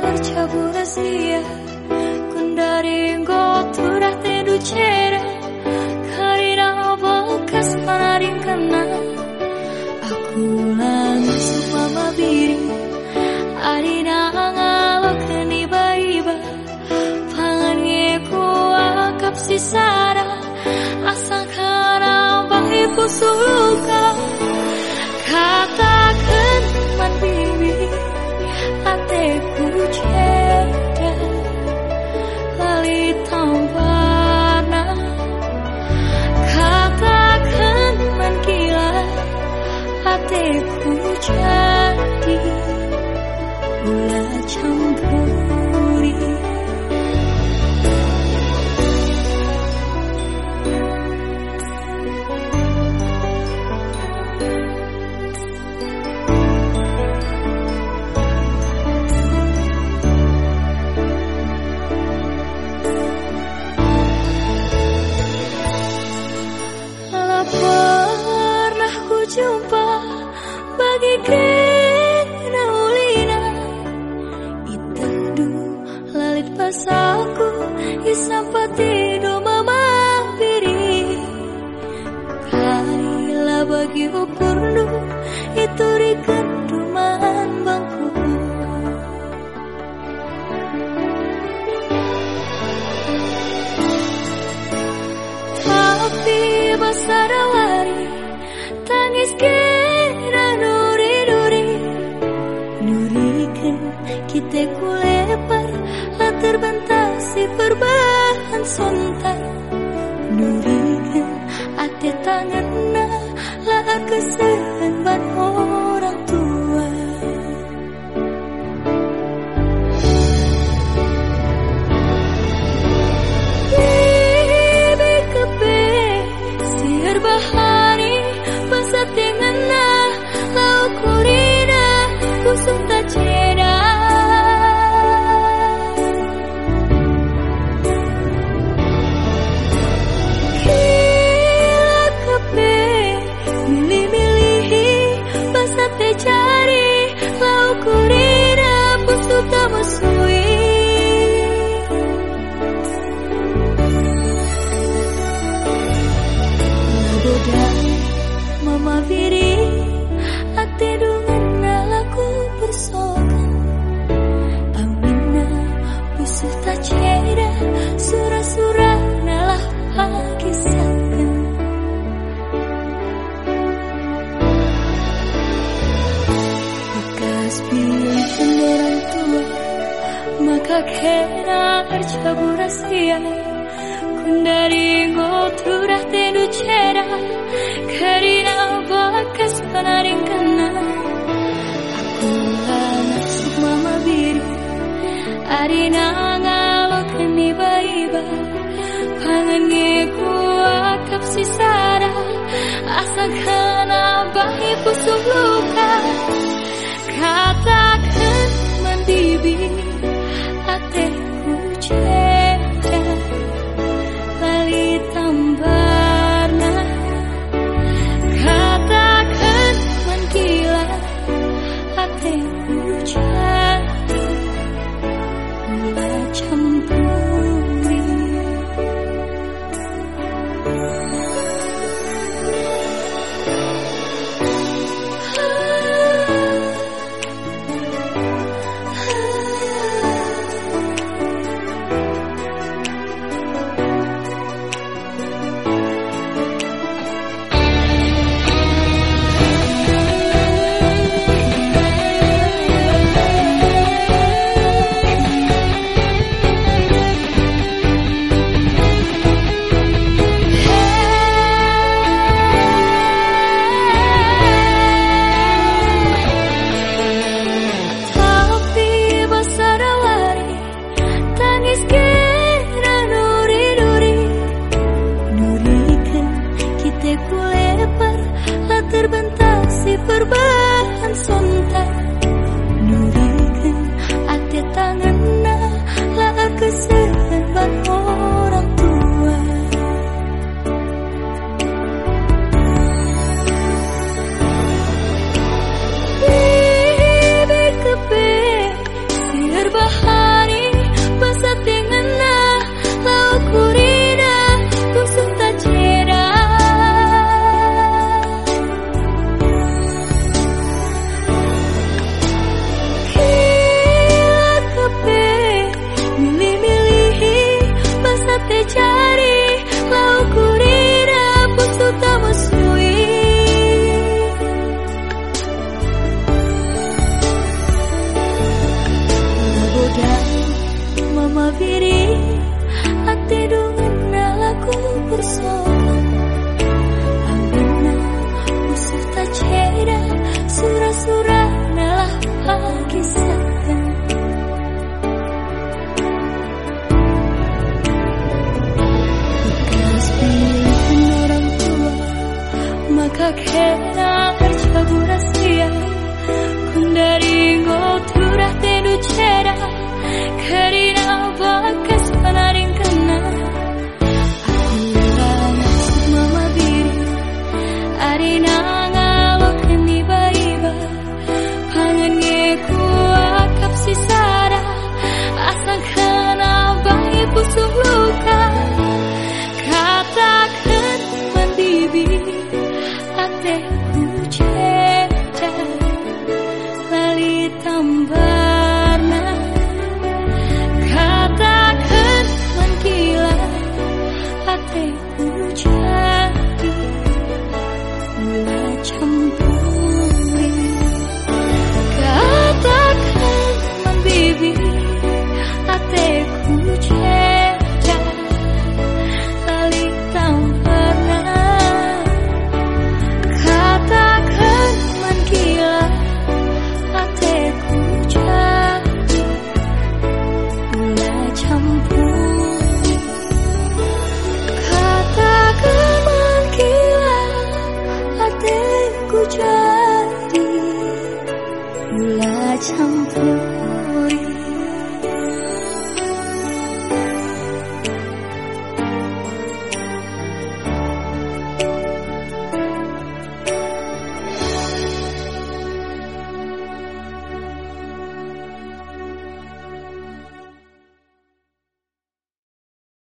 Arcabur sia Kundaringo turah tedu cera Karina bekas panaring kena Aku lama semua mabiri Arina ngalo keni baiba Pangan ngeku akap sisara Asang kana bahi pusuk isampati do mama piri Kaila bagi upurnu itu rikenduman bangku. Tapi basarawari Tangis 心底。Mama viri Ate dungan nalaku bersokan Amina usuh tak cera Surah-surah nalah pakisahkan Bekas pilihan orang tua Maka kena arcabur rahasia. Kundaringo turah tedu cera Asang kana bahi pusuk luka. Katakan mandibi Ateku querer. 会不见。